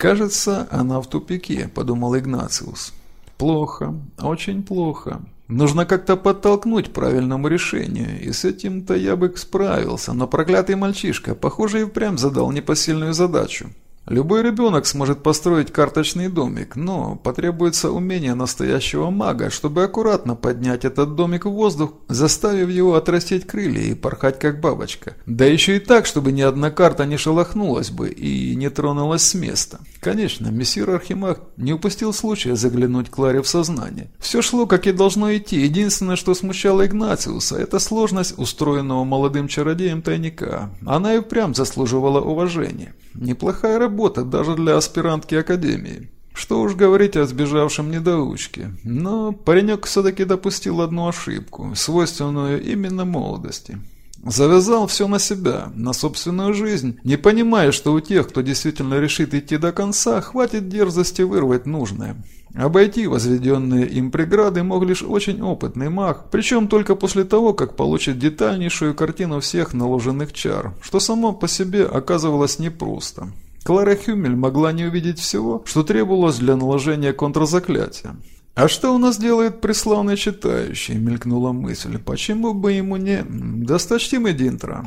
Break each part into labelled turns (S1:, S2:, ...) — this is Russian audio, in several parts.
S1: «Кажется, она в тупике», – подумал Игнациус. «Плохо, очень плохо. Нужно как-то подтолкнуть к правильному решению, и с этим-то я бы справился, но проклятый мальчишка, похоже, и впрямь задал непосильную задачу. Любой ребенок сможет построить карточный домик, но потребуется умение настоящего мага, чтобы аккуратно поднять этот домик в воздух, заставив его отрастить крылья и порхать как бабочка. Да еще и так, чтобы ни одна карта не шелохнулась бы и не тронулась с места. Конечно, мессир Архимаг не упустил случая заглянуть Кларе в сознание. Все шло, как и должно идти. Единственное, что смущало Игнациуса, это сложность устроенного молодым чародеем тайника. Она и впрямь заслуживала уважения. Неплохая работа даже для аспирантки Академии. Что уж говорить о сбежавшем недоучке. Но паренек все-таки допустил одну ошибку, свойственную именно молодости. Завязал все на себя, на собственную жизнь, не понимая, что у тех, кто действительно решит идти до конца, хватит дерзости вырвать нужное. Обойти возведенные им преграды мог лишь очень опытный маг, причем только после того, как получит детальнейшую картину всех наложенных чар, что само по себе оказывалось непросто. Клара Хюмель могла не увидеть всего, что требовалось для наложения контрзаклятия. «А что у нас делает преславный читающий?» – мелькнула мысль. «Почему бы ему не... досточтимый Динтра?»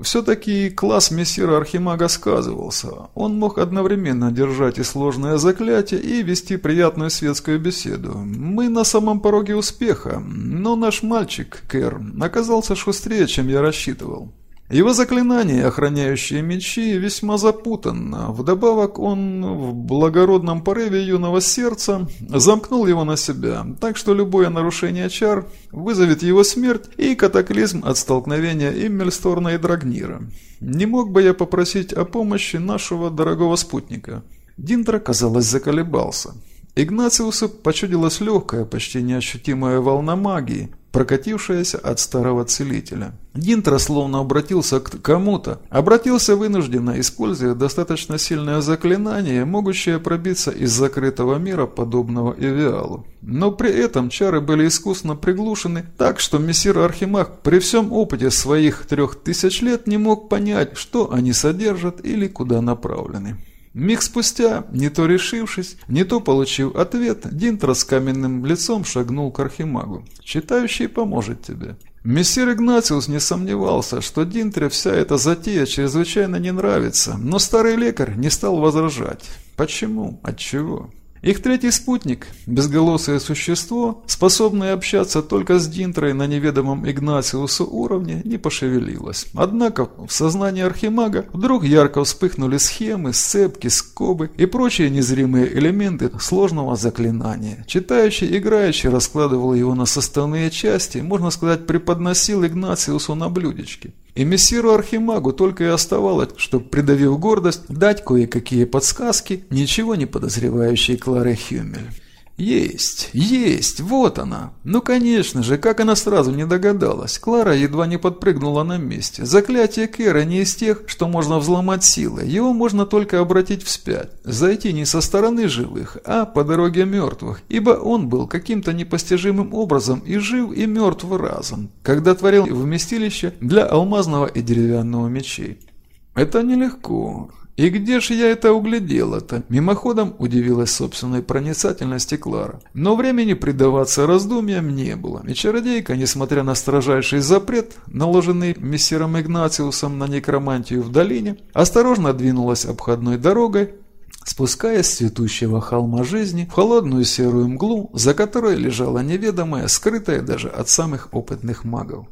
S1: Все-таки класс мессира Архимага сказывался. Он мог одновременно держать и сложное заклятие, и вести приятную светскую беседу. Мы на самом пороге успеха, но наш мальчик, Кэр, оказался шустрее, чем я рассчитывал. Его заклинание, охраняющее мечи, весьма запутанно. Вдобавок он в благородном порыве юного сердца замкнул его на себя, так что любое нарушение чар вызовет его смерть и катаклизм от столкновения Иммельсторна и Драгнира. Не мог бы я попросить о помощи нашего дорогого спутника? Динтра, казалось, заколебался. Игнациусу почудилась легкая, почти неощутимая волна магии – прокатившаяся от старого целителя. Динтро словно обратился к кому-то. Обратился вынужденно, используя достаточно сильное заклинание, могущее пробиться из закрытого мира, подобного Эвиалу. Но при этом чары были искусно приглушены, так что мессир Архимаг при всем опыте своих трех тысяч лет не мог понять, что они содержат или куда направлены. Миг спустя, не то решившись, не то получив ответ, Динтро с каменным лицом шагнул к Архимагу. «Читающий поможет тебе». Мессир Игнациус не сомневался, что Динтре вся эта затея чрезвычайно не нравится, но старый лекарь не стал возражать. Почему? Отчего? Их третий спутник, безголосое существо, способное общаться только с Динтрой на неведомом Игнациусу уровне, не пошевелилось. Однако в сознании Архимага вдруг ярко вспыхнули схемы, сцепки, скобы и прочие незримые элементы сложного заклинания. Читающий, играющий раскладывал его на составные части, можно сказать, преподносил Игнациусу на блюдечке. И мессиру Архимагу только и оставалось, чтобы, придавив гордость, дать кое-какие подсказки, ничего не подозревающей Кларе Хюмель. Есть, есть, вот она. Ну, конечно же, как она сразу не догадалась. Клара едва не подпрыгнула на месте. Заклятие Кэра не из тех, что можно взломать силой. Его можно только обратить вспять. Зайти не со стороны живых, а по дороге мертвых. Ибо он был каким-то непостижимым образом и жив, и мертв разом, когда творил вместилище для алмазного и деревянного мечей. Это нелегко. «И где же я это углядела-то?» Мимоходом удивилась собственной проницательности Клара. Но времени предаваться раздумьям не было, и чародейка, несмотря на строжайший запрет, наложенный мессиром Игнациусом на некромантию в долине, осторожно двинулась обходной дорогой, спускаясь с цветущего холма жизни в холодную серую мглу, за которой лежала неведомая, скрытая даже от самых опытных магов.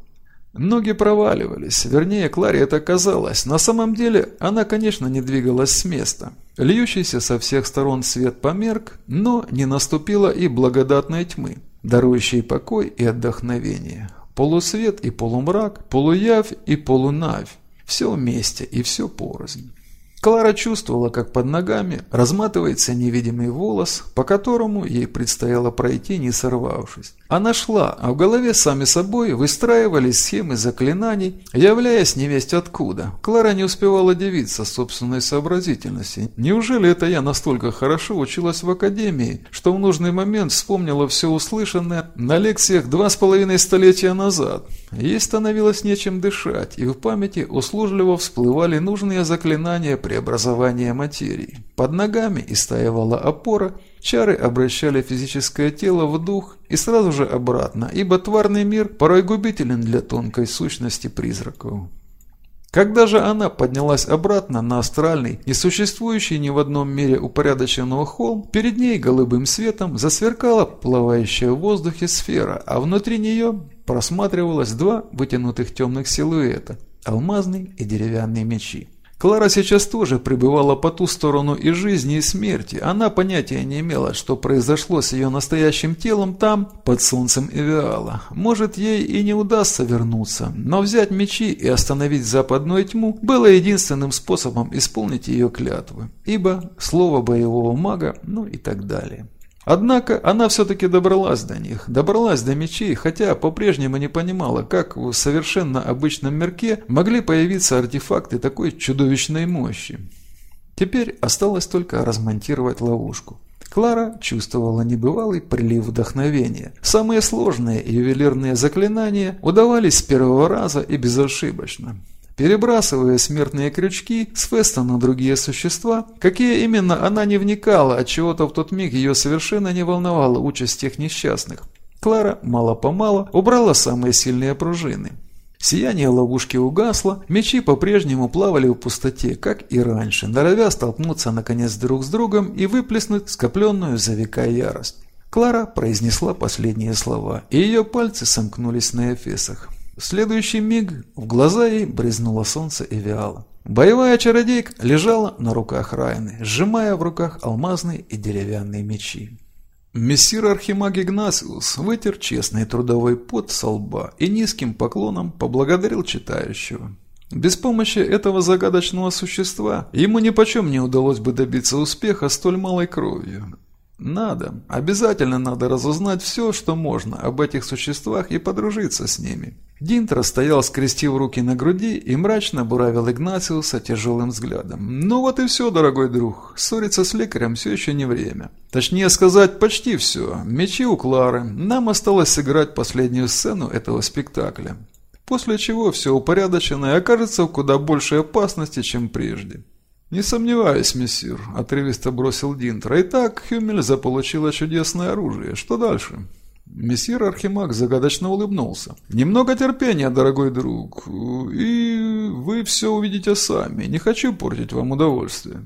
S1: Ноги проваливались, вернее, Кларе это казалось. На самом деле, она, конечно, не двигалась с места. Льющийся со всех сторон свет померк, но не наступило и благодатной тьмы, дарующей покой и отдохновение. Полусвет и полумрак, полуявь и полунавь. Все вместе и все порознь. Клара чувствовала, как под ногами разматывается невидимый волос, по которому ей предстояло пройти, не сорвавшись. Она шла, а в голове сами собой выстраивались схемы заклинаний, являясь невесть откуда. Клара не успевала дивиться собственной сообразительности. Неужели это я настолько хорошо училась в академии, что в нужный момент вспомнила все услышанное на лекциях два с половиной столетия назад? Ей становилось нечем дышать, и в памяти услужливо всплывали нужные заклинания, преобразования материи. Под ногами истаивала опора, чары обращали физическое тело в дух и сразу же обратно, ибо тварный мир порой губителен для тонкой сущности призраков. Когда же она поднялась обратно на астральный, несуществующий ни в одном мире упорядоченного холм, перед ней голубым светом засверкала плавающая в воздухе сфера, а внутри нее просматривалось два вытянутых темных силуэта – алмазный и деревянный мечи. Клара сейчас тоже пребывала по ту сторону и жизни, и смерти. Она понятия не имела, что произошло с ее настоящим телом там, под солнцем Эвиала. Может, ей и не удастся вернуться, но взять мечи и остановить западную тьму было единственным способом исполнить ее клятвы. Ибо слово боевого мага, ну и так далее. Однако она все-таки добралась до них, добралась до мечей, хотя по-прежнему не понимала, как в совершенно обычном мирке могли появиться артефакты такой чудовищной мощи. Теперь осталось только размонтировать ловушку. Клара чувствовала небывалый прилив вдохновения. Самые сложные ювелирные заклинания удавались с первого раза и безошибочно перебрасывая смертные крючки с Феста на другие существа, какие именно она не вникала, от чего то в тот миг ее совершенно не волновала участь тех несчастных. Клара мало-помалу убрала самые сильные пружины. Сияние ловушки угасло, мечи по-прежнему плавали в пустоте, как и раньше, норовя столкнуться наконец друг с другом и выплеснуть скопленную за века ярость. Клара произнесла последние слова, и ее пальцы сомкнулись на эфесах. В следующий миг в глаза ей брызнуло солнце и виало. Боевая чародейка лежала на руках Райны, сжимая в руках алмазные и деревянные мечи. Мессир Архимаг Игнасиус вытер честный трудовой пот со лба и низким поклоном поблагодарил читающего. Без помощи этого загадочного существа ему нипочем не удалось бы добиться успеха столь малой кровью. Надо, обязательно надо разузнать все, что можно об этих существах и подружиться с ними. Динтро стоял, скрестив руки на груди и мрачно буравил Игнациуса тяжелым взглядом. «Ну вот и все, дорогой друг. Ссориться с лекарем все еще не время. Точнее сказать, почти все. Мечи у Клары. Нам осталось сыграть последнюю сцену этого спектакля. После чего все упорядочено и окажется в куда большей опасности, чем прежде». «Не сомневаюсь, мессир», – отрывисто бросил Динтро. «Итак, Хюмель заполучила чудесное оружие. Что дальше?» Мессир Архимаг загадочно улыбнулся. «Немного терпения, дорогой друг, и вы все увидите сами. Не хочу портить вам удовольствие».